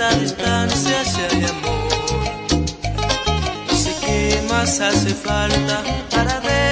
tanta distancia hacia mi amor. No sé qué más hace falta para ver.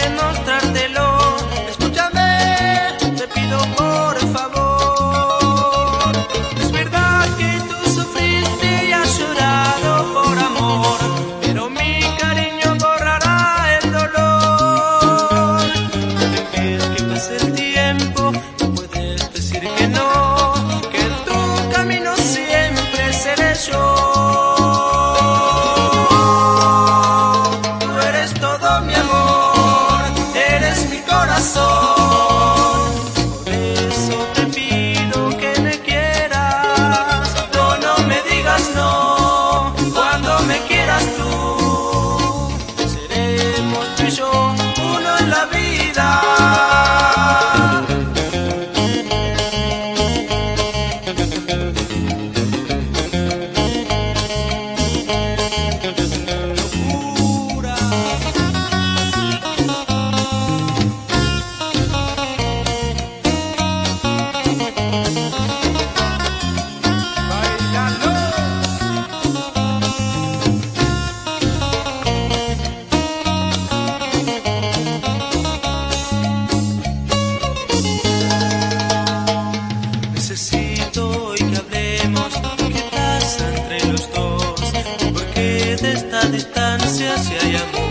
gracia y amor.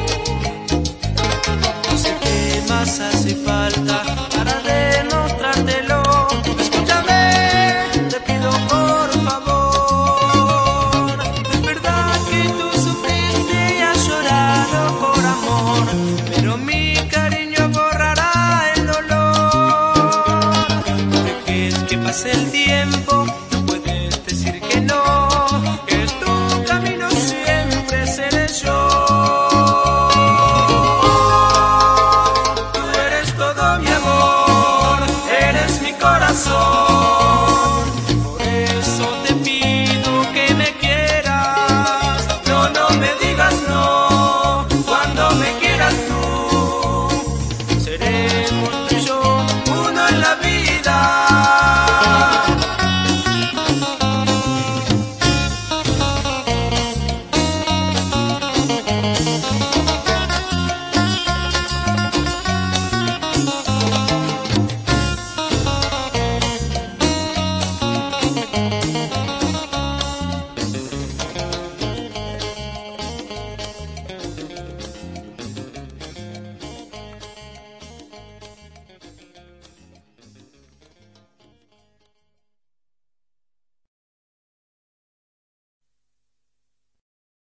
No sé qué más hace falta. Lord.